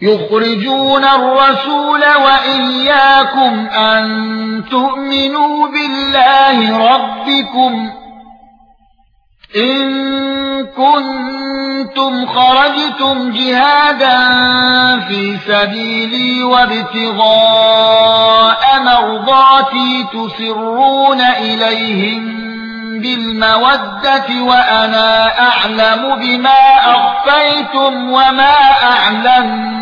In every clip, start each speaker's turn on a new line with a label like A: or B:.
A: يخرجون الرسول واياكم ان تؤمنوا بالله ربكم ان كنتم خرجتم جهادا في سبيلي وابتغاء مرضاتي تسرون اليهم بالموده وانا اعلم بما اخفيتم وما اعلنتم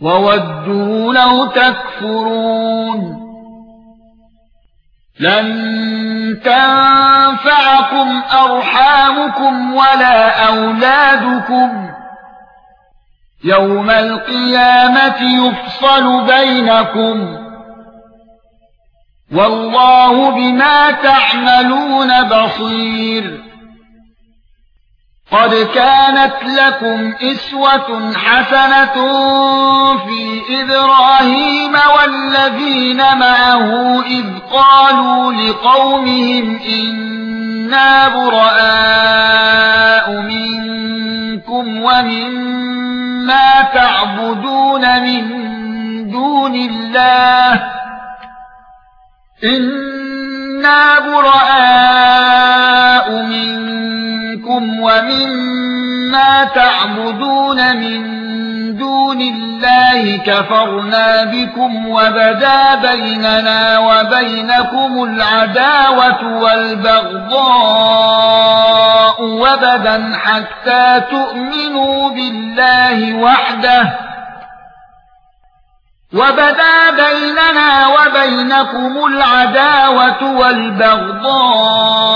A: وَوَدُّوا لَوْ تَكْفُرُونَ لَن تَنفَعَكُمْ أَرْحَامُكُمْ وَلَا أَوْلَادُكُمْ يَوْمَ الْقِيَامَةِ يُفْصَلُ بَيْنَكُمْ وَاللَّهُ بِمَا تَعْمَلُونَ بَصِيرٌ قد كانت لكم اسوه حسنه في ابراهيم والذين معه اذ قالوا لقومهم إنا براء منكم ومما تعبدون من دون الله إنا براء منكم منكم ومما تعبدون من دون الله كفرنا بكم وبدا بيننا وبينكم العداوة والبغضاء وبدا حتى تؤمنوا بالله وحده وَبَدَا بَيْنَنَا وَبَيْنَكُمُ الْعَدَاوَةُ وَالْبَغْضَاءُ